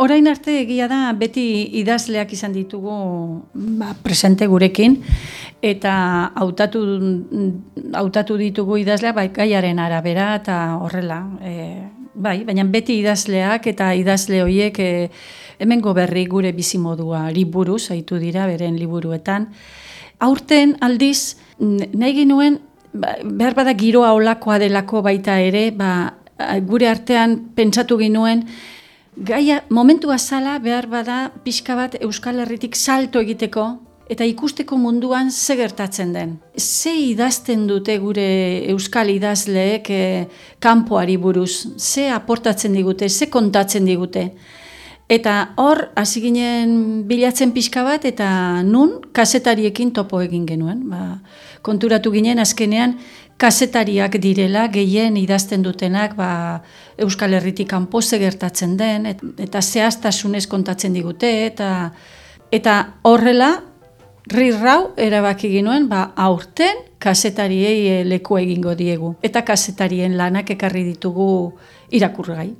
orain arte egia da beti idazleak izan ditugu ba, presente gurekin eta hautatu hautatu ditugu idazleak bai gaiaren arabera eta horrela e, bai baina beti idazleak eta idazle hoiek e, hemen goberri gure bizimodua liburu zaitu dira beren liburuetan. Aurten aldiz nahi ginuen ba, behar bada giroa olakoa delako baita ere ba, gure artean pentsatu ginuen Gaia, momentua zala behar bada pixka bat Euskal Herritik salto egiteko eta ikusteko munduan ze gertatzen den. Ze idazten dute gure Euskal idazleek e, kanpoari buruz, ze aportatzen digute, ze kontatzen digute. Eta hor, hasi ginen bilatzen pixka bat eta nun kasetariekin topo egin genuen. Ba, konturatu ginen azkenean kasetariak direla gehien idazten dutenak ba, Euskal Herritik kanpoze gertatzen den eta zehaztasunez kontatzen digute eta eta horrela rirrau erabaki ginuen ba, aurten kasetariei leku egingo diegu eta kasetarien lanak ekarri ditugu irakurgai.